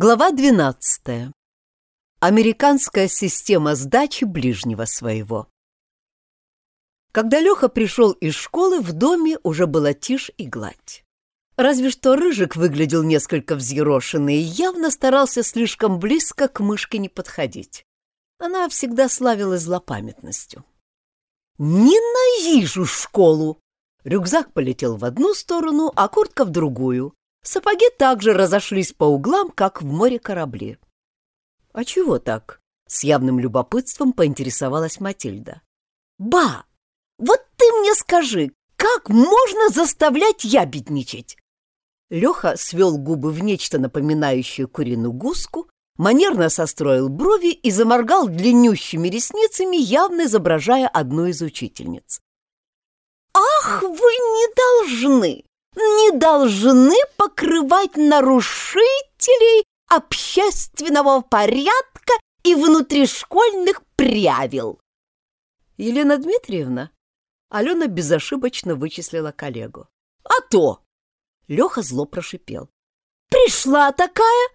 Глава 12. Американская система сдачи ближнего своего. Когда Леха пришел из школы, в доме уже была тишь и гладь. Разве что Рыжик выглядел несколько взъерошенный и явно старался слишком близко к мышке не подходить. Она всегда славилась злопамятностью. «Ненавижу школу!» Рюкзак полетел в одну сторону, а куртка в другую. Сапоги также разошлись по углам, как в море корабли. «А чего так?» — с явным любопытством поинтересовалась Матильда. «Ба! Вот ты мне скажи, как можно заставлять ябедничать?» Леха свел губы в нечто напоминающее куриную гуску, манерно состроил брови и заморгал длиннющими ресницами, явно изображая одну из учительниц. «Ах, вы не должны! Не должны покрывать нарушителей общественного порядка и внутришкольных правил!» Елена Дмитриевна Алена безошибочно вычислила коллегу. «А то!» Леха зло прошипел. «Пришла такая,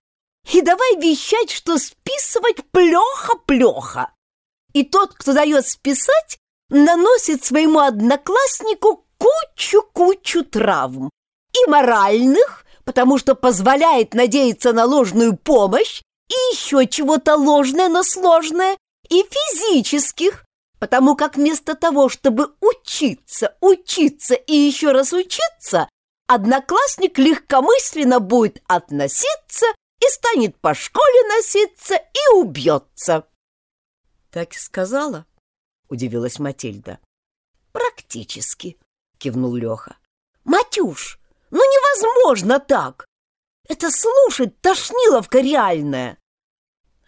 и давай вещать, что списывать плохо-плохо. И тот, кто дает списать, наносит своему однокласснику кучу-кучу травм. И моральных, потому что позволяет надеяться на ложную помощь, и еще чего-то ложное, но сложное, и физических, потому как вместо того, чтобы учиться, учиться и еще раз учиться, одноклассник легкомысленно будет относиться и станет по школе носиться и убьется. — Так и сказала, — удивилась Матильда. — Практически, — кивнул Леха. — Матюш, ну невозможно так! Это слушать тошниловка реальная.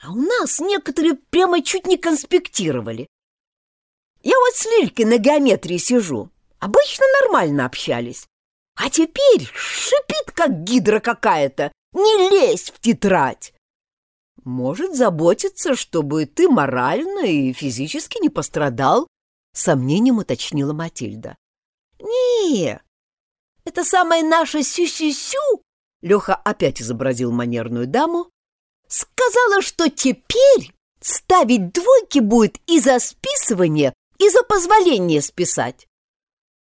А у нас некоторые прямо чуть не конспектировали. Я вот с Лилькой на геометрии сижу. Обычно нормально общались. А теперь шипит, как гидра какая-то, не лезь в тетрадь! Может, заботиться, чтобы ты морально и физически не пострадал, сомнением уточнила Матильда. Не, это самая наша сю-сю-сю, Леха опять изобразил манерную даму, сказала, что теперь ставить двойки будет и за списывание, и за позволение списать.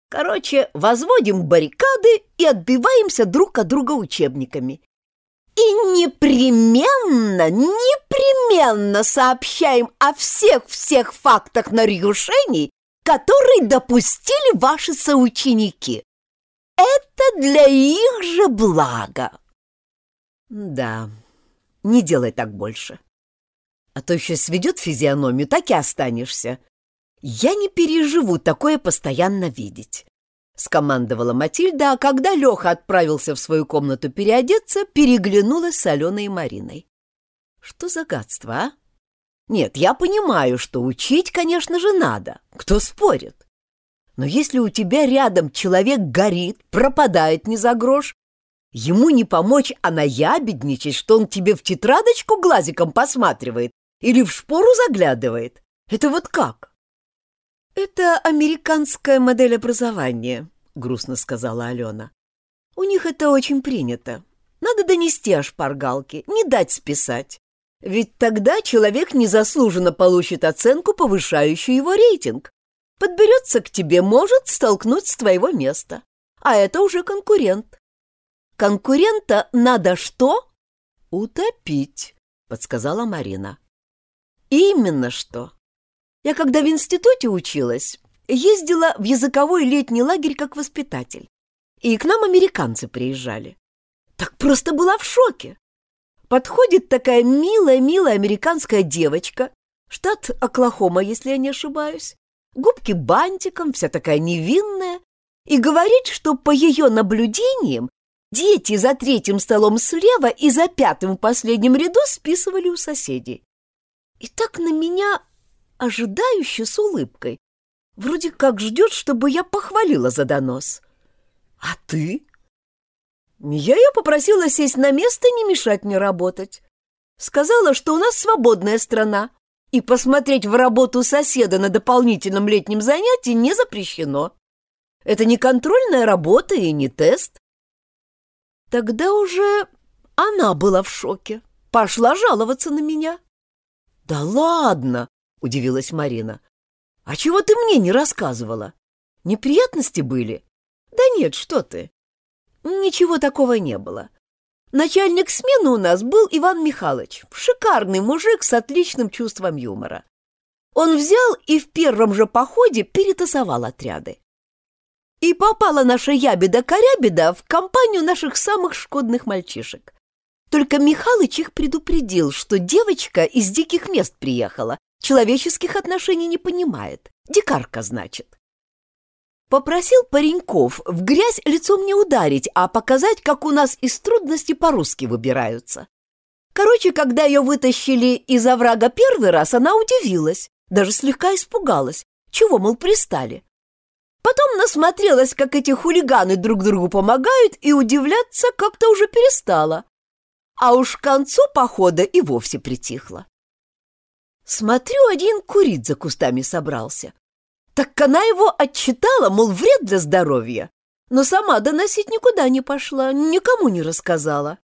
Короче, возводим баррикады и отбиваемся друг от друга учебниками. И непременно, непременно сообщаем о всех-всех фактах нарушений, которые допустили ваши соученики. Это для их же блага. Да, не делай так больше. А то еще сведет физиономию, так и останешься. Я не переживу такое постоянно видеть. — скомандовала Матильда, а когда Леха отправился в свою комнату переодеться, переглянулась с Аленой и Мариной. «Что за гадство, а? Нет, я понимаю, что учить, конечно же, надо. Кто спорит? Но если у тебя рядом человек горит, пропадает не за грош, ему не помочь, а наябедничать, что он тебе в тетрадочку глазиком посматривает или в шпору заглядывает. Это вот как?» «Это американская модель образования», — грустно сказала Алена. «У них это очень принято. Надо донести о шпаргалке, не дать списать. Ведь тогда человек незаслуженно получит оценку, повышающую его рейтинг. Подберется к тебе, может столкнуть с твоего места. А это уже конкурент. Конкурента надо что? Утопить, подсказала Марина. Именно что. Я когда в институте училась, ездила в языковой летний лагерь как воспитатель. И к нам американцы приезжали. Так просто была в шоке. Подходит такая милая-милая американская девочка, штат Оклахома, если я не ошибаюсь, губки бантиком, вся такая невинная, и говорит, что по ее наблюдениям дети за третьим столом слева и за пятым в последнем ряду списывали у соседей. И так на меня ожидающе с улыбкой. Вроде как ждет, чтобы я похвалила за донос. А ты? Я ее попросила сесть на место и не мешать мне работать. Сказала, что у нас свободная страна, и посмотреть в работу соседа на дополнительном летнем занятии не запрещено. Это не контрольная работа и не тест. Тогда уже она была в шоке. пошла жаловаться на меня. «Да ладно!» — удивилась Марина. «А чего ты мне не рассказывала? Неприятности были?» «Да нет, что ты!» «Ничего такого не было. Начальник смены у нас был Иван Михайлович, шикарный мужик с отличным чувством юмора. Он взял и в первом же походе перетасовал отряды. И попала наша ябеда-корябеда в компанию наших самых шкодных мальчишек. Только Михалыч их предупредил, что девочка из диких мест приехала, человеческих отношений не понимает. Дикарка, значит. Попросил пареньков в грязь лицом не ударить, а показать, как у нас из трудностей по-русски выбираются. Короче, когда ее вытащили из оврага первый раз, она удивилась, даже слегка испугалась. Чего, мол, пристали? Потом насмотрелась, как эти хулиганы друг другу помогают, и удивляться как-то уже перестала а уж к концу похода и вовсе притихла. Смотрю, один курить за кустами собрался. Так она его отчитала, мол, вред для здоровья, но сама доносить никуда не пошла, никому не рассказала.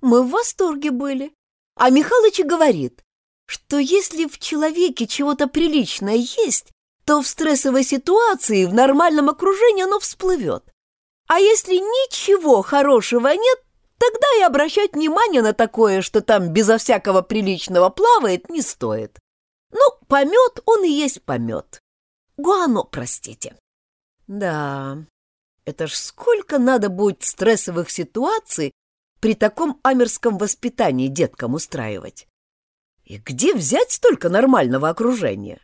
Мы в восторге были. А Михалыч говорит, что если в человеке чего-то приличное есть, то в стрессовой ситуации в нормальном окружении оно всплывет. А если ничего хорошего нет, Тогда и обращать внимание на такое, что там безо всякого приличного плавает, не стоит. Ну, помет он и есть помет. Гуано, простите. Да, это ж сколько надо будет стрессовых ситуаций при таком амерском воспитании деткам устраивать. И где взять столько нормального окружения?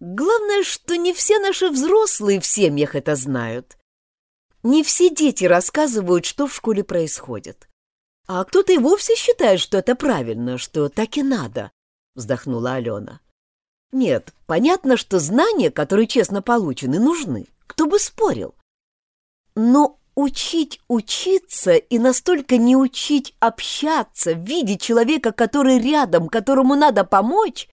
Главное, что не все наши взрослые в семьях это знают. Не все дети рассказывают, что в школе происходит. А кто-то и вовсе считает, что это правильно, что так и надо, вздохнула Алена. Нет, понятно, что знания, которые честно получены, нужны. Кто бы спорил. Но учить учиться и настолько не учить общаться, видеть человека, который рядом, которому надо помочь,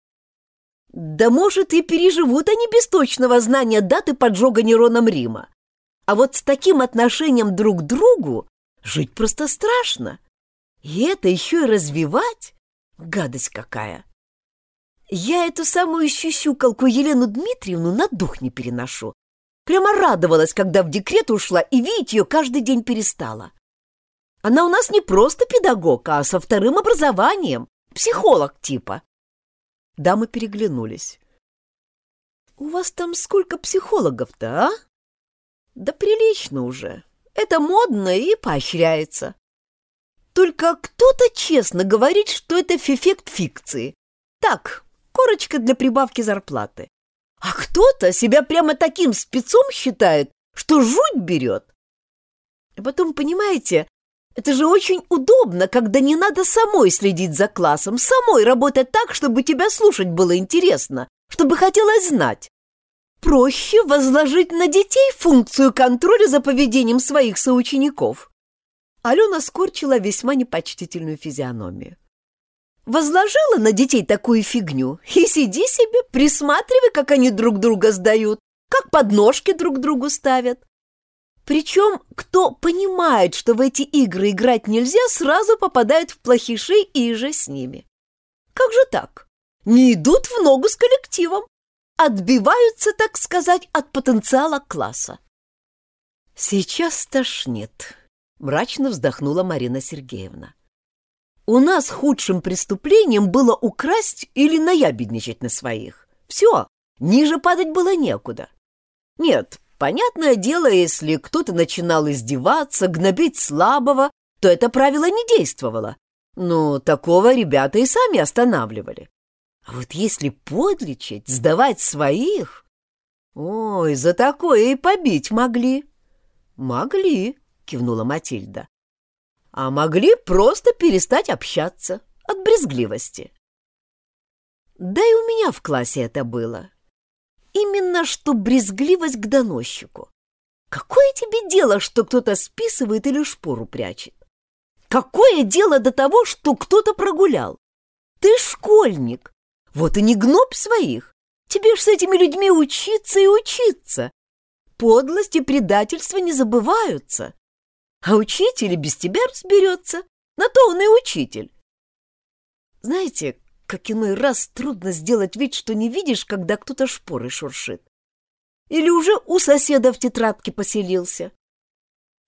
да может и переживут они без точного знания даты поджога нейроном Рима. А вот с таким отношением друг к другу жить просто страшно. И это еще и развивать? Гадость какая! Я эту самую щущукалку Елену Дмитриевну на дух не переношу. Прямо радовалась, когда в декрет ушла и видеть ее каждый день перестала. Она у нас не просто педагог, а со вторым образованием, психолог типа. Дамы переглянулись. «У вас там сколько психологов-то, а?» Да прилично уже. Это модно и поощряется. Только кто-то честно говорит, что это эффект фикции. Так, корочка для прибавки зарплаты. А кто-то себя прямо таким спецом считает, что жуть берет. А потом, понимаете, это же очень удобно, когда не надо самой следить за классом, самой работать так, чтобы тебя слушать было интересно, чтобы хотелось знать проще возложить на детей функцию контроля за поведением своих соучеников. Алена скорчила весьма непочтительную физиономию. Возложила на детей такую фигню и сиди себе, присматривай, как они друг друга сдают, как подножки друг другу ставят. Причем, кто понимает, что в эти игры играть нельзя, сразу попадает в плохишей и же с ними. Как же так? Не идут в ногу с коллективом, отбиваются, так сказать, от потенциала класса. «Сейчас тошнит», — мрачно вздохнула Марина Сергеевна. «У нас худшим преступлением было украсть или наябедничать на своих. Все, ниже падать было некуда. Нет, понятное дело, если кто-то начинал издеваться, гнобить слабого, то это правило не действовало. Но такого ребята и сами останавливали. А вот если подлечить, сдавать своих... Ой, за такое и побить могли. Могли, кивнула Матильда. А могли просто перестать общаться от брезгливости. Да и у меня в классе это было. Именно что брезгливость к доносчику. Какое тебе дело, что кто-то списывает или шпору прячет? Какое дело до того, что кто-то прогулял? Ты школьник, вот и не гнобь своих. Тебе ж с этими людьми учиться и учиться. Подлость и предательство не забываются. А учитель без тебя разберется. На то он и учитель. Знаете, как иной раз трудно сделать вид, что не видишь, когда кто-то шпоры шуршит. Или уже у соседа в тетрадке поселился.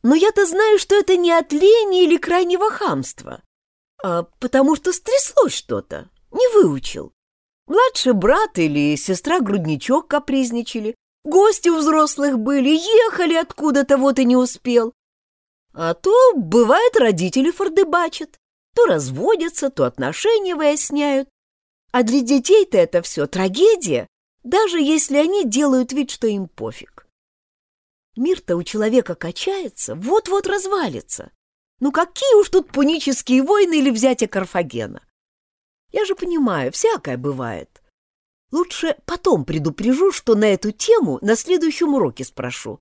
Но я-то знаю, что это не от лени или крайнего хамства, а потому что стряслось что-то, не выучил. Младший брат или сестра-грудничок капризничали, гости у взрослых были, ехали откуда-то, вот и не успел. А то, бывает, родители фордыбачат, то разводятся, то отношения выясняют. А для детей-то это все трагедия, даже если они делают вид, что им пофиг. Мир-то у человека качается, вот-вот развалится. Ну какие уж тут пунические войны или взятие Карфагена? Я же понимаю, всякое бывает. Лучше потом предупрежу, что на эту тему на следующем уроке спрошу.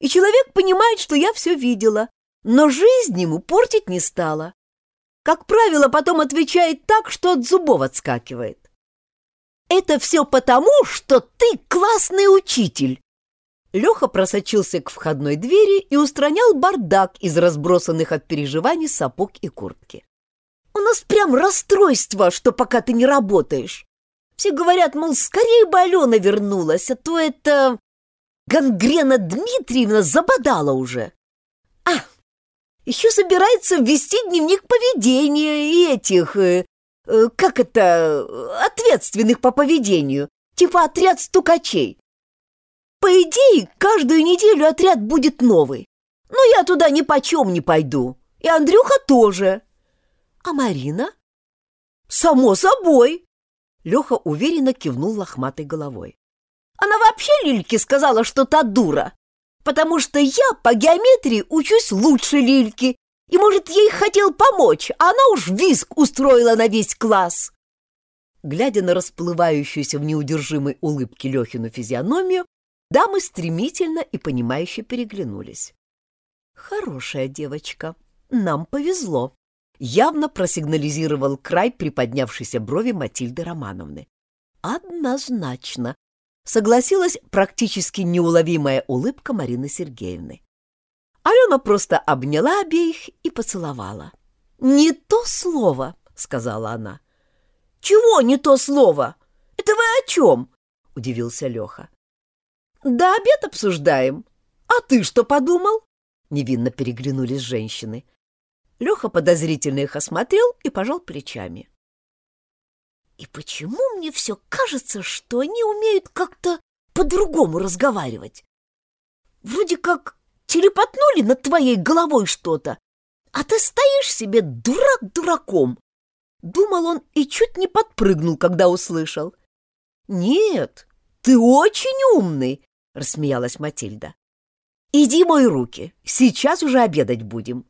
И человек понимает, что я все видела, но жизнь ему портить не стала. Как правило, потом отвечает так, что от зубов отскакивает. «Это все потому, что ты классный учитель!» Леха просочился к входной двери и устранял бардак из разбросанных от переживаний сапог и куртки. У нас прям расстройство, что пока ты не работаешь. Все говорят, мол, скорее бы Алена вернулась, а то это... Гангрена Дмитриевна забодала уже. Еще собирается ввести дневник поведения и этих... Э, э, как это... ответственных по поведению. Типа отряд стукачей. По идее, каждую неделю отряд будет новый. Но я туда ни почем не пойду. И Андрюха тоже. А Марина? Само собой. Леха уверенно кивнул лохматой головой. Она вообще Лильке сказала, что та дура, потому что я по геометрии учусь лучше Лильки, и, может, ей хотел помочь, а она уж виск устроила на весь класс. Глядя на расплывающуюся в неудержимой улыбке Лехину физиономию, дамы стремительно и понимающе переглянулись. «Хорошая девочка, нам повезло», явно просигнализировал край приподнявшейся брови Матильды Романовны. «Однозначно!» — согласилась практически неуловимая улыбка Марины Сергеевны. Алена просто обняла обеих и поцеловала. «Не то слово!» — сказала она. «Чего не то слово? Это вы о чем?» — удивился Леха. «Да обед обсуждаем. А ты что подумал?» Невинно переглянулись женщины. Леха подозрительно их осмотрел и пожал плечами. «И почему мне все кажется, что они умеют как-то по-другому разговаривать? Вроде как телепотнули над твоей головой что-то, а ты стоишь себе дурак дураком!» Думал он и чуть не подпрыгнул, когда услышал. «Нет, ты очень умный!» — рассмеялась Матильда. «Иди мой руки, сейчас уже обедать будем».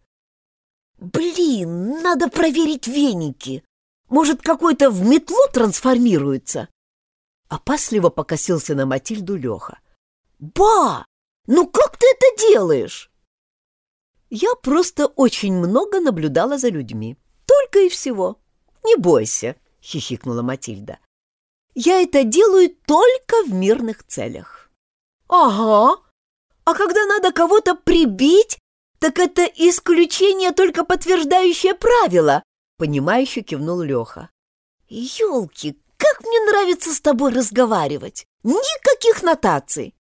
Блин, надо проверить веники. Может, какой-то в метлу трансформируется? Опасливо покосился на Матильду Леха. Ба! Ну как ты это делаешь? Я просто очень много наблюдала за людьми. Только и всего. Не бойся, хихикнула Матильда. Я это делаю только в мирных целях. Ага. А когда надо кого-то прибить, «Так это исключение, только подтверждающее правило!» — понимающе кивнул Леха. «Елки, как мне нравится с тобой разговаривать! Никаких нотаций!»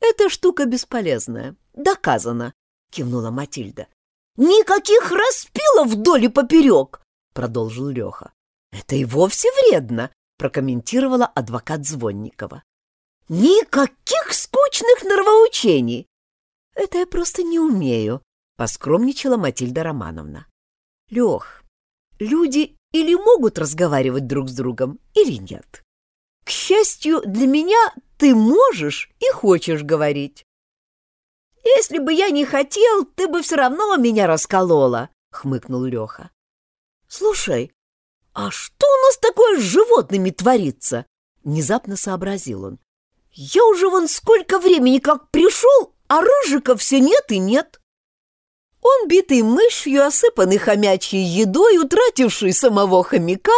«Эта штука бесполезная, доказано!» — кивнула Матильда. «Никаких распилов вдоль и поперек!» — продолжил Леха. «Это и вовсе вредно!» — прокомментировала адвокат Звонникова. «Никаких скучных нравоучений!» «Это я просто не умею», — поскромничала Матильда Романовна. «Лех, люди или могут разговаривать друг с другом, или нет. К счастью, для меня ты можешь и хочешь говорить. Если бы я не хотел, ты бы все равно меня расколола, — хмыкнул Леха. Слушай, а что у нас такое с животными творится? Внезапно сообразил он. Я уже вон сколько времени как пришел, а рыжика все нет и нет. Он, битый мышью, осыпанный хомячьей едой, утративший самого хомяка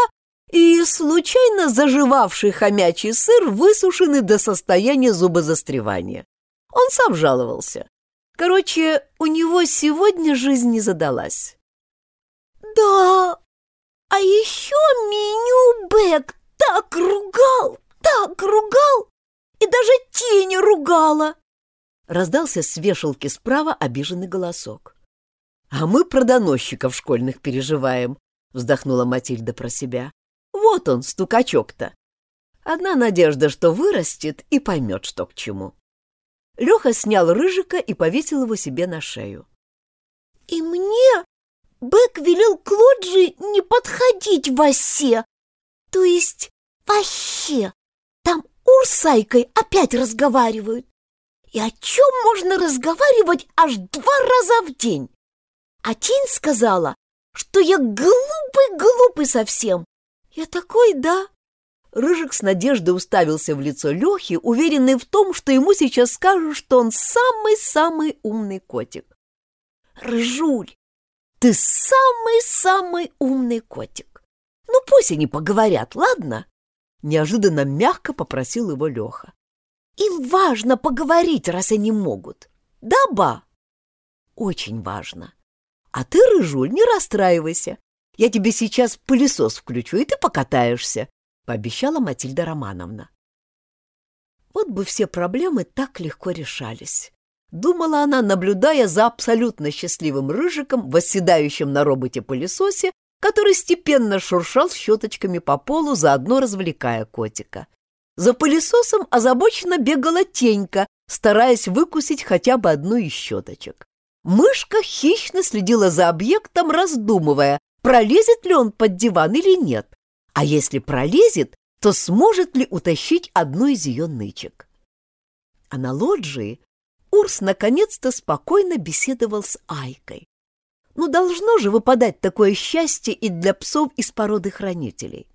и случайно заживавший хомячий сыр, высушенный до состояния зубозастревания. Он сам жаловался. Короче, у него сегодня жизнь не задалась. «Да, а еще Бэк так ругал, так ругал, и даже тени ругала!» Раздался с вешалки справа обиженный голосок. «А мы про доносчиков школьных переживаем», — вздохнула Матильда про себя. «Вот он, стукачок-то. Одна надежда, что вырастет и поймет, что к чему». Леха снял рыжика и повесил его себе на шею. «И мне Бэк велел Клоджи не подходить в осе, то есть вообще. Там Ур с Айкой опять разговаривают. И о чем можно разговаривать аж два раза в день? А Тень сказала, что я глупый-глупый совсем. Я такой, да? Рыжик с надеждой уставился в лицо Лехи, уверенный в том, что ему сейчас скажут, что он самый-самый умный котик. Рыжуль, ты самый-самый умный котик. Ну, пусть они поговорят, ладно? Неожиданно мягко попросил его Леха. Им важно поговорить, раз они могут. Да, ба? Очень важно. А ты, Рыжуль, не расстраивайся. Я тебе сейчас пылесос включу, и ты покатаешься, пообещала Матильда Романовна. Вот бы все проблемы так легко решались. Думала она, наблюдая за абсолютно счастливым рыжиком, восседающим на роботе-пылесосе, который степенно шуршал щеточками по полу, заодно развлекая котика. За пылесосом озабоченно бегала тенька, стараясь выкусить хотя бы одну из щеточек. Мышка хищно следила за объектом, раздумывая, пролезет ли он под диван или нет, а если пролезет, то сможет ли утащить одну из ее нычек. А на лоджии Урс наконец-то спокойно беседовал с Айкой. Ну, должно же выпадать такое счастье и для псов из породы хранителей.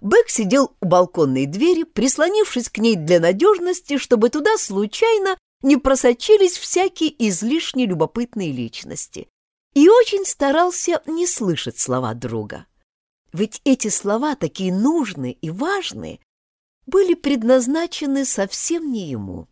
Бэк сидел у балконной двери, прислонившись к ней для надежности, чтобы туда случайно не просочились всякие излишне любопытные личности, и очень старался не слышать слова друга. Ведь эти слова, такие нужные и важные, были предназначены совсем не ему.